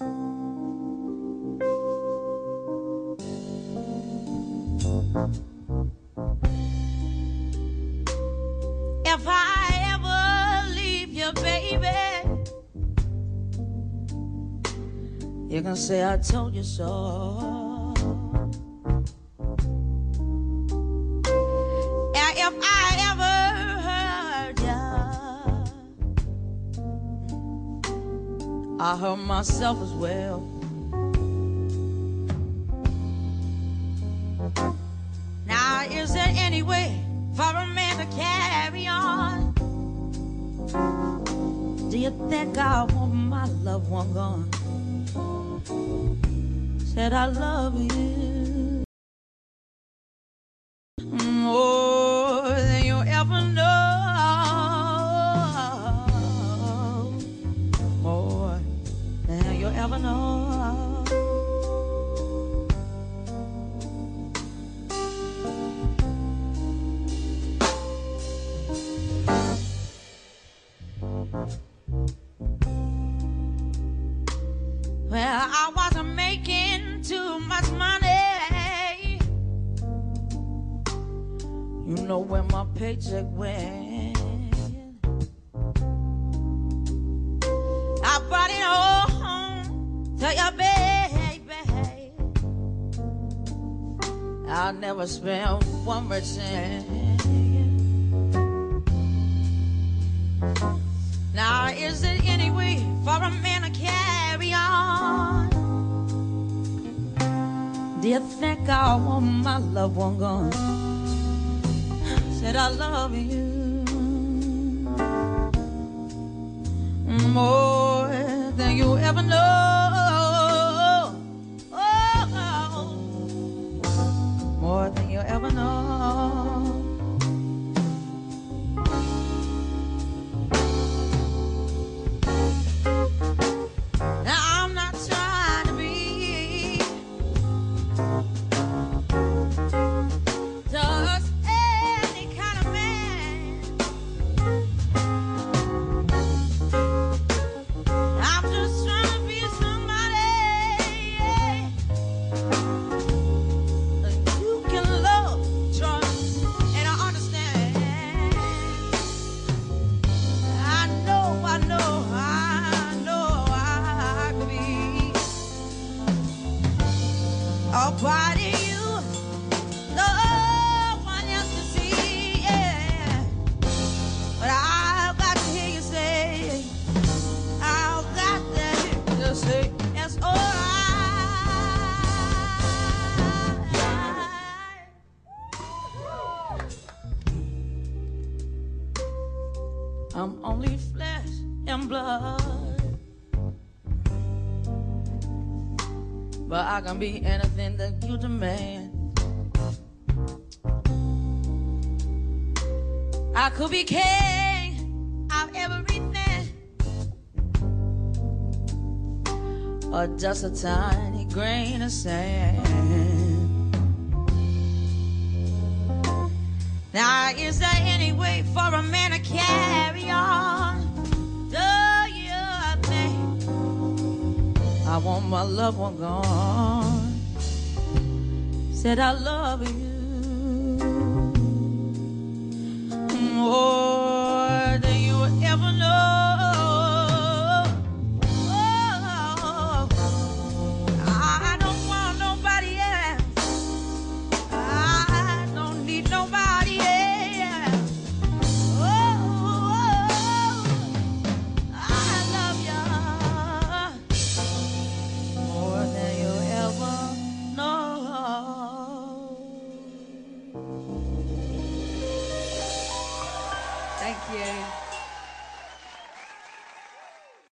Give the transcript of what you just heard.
If I ever leave you, baby, you can say I told you so. If I I hurt myself as well. Now, is there any way for a man to carry on? Do you think I want my loved one gone? Said I love you Well, I wasn't making too much money. You know where my paycheck went. I brought it all home to your baby. I'll never spend one more Do you think I want my loved one gone? Said I love you more than you ever know. A part of you. No one else see, yeah. But I've got to hear you say, I've got to hear you say, that's all right. I'm only flesh and blood. But I can be anything that you demand. I could be king of everything. Or just a tiny grain of sand. Now, is there any way for a man to carry on? Want my loved one gone? Said I love you more Yeah. you.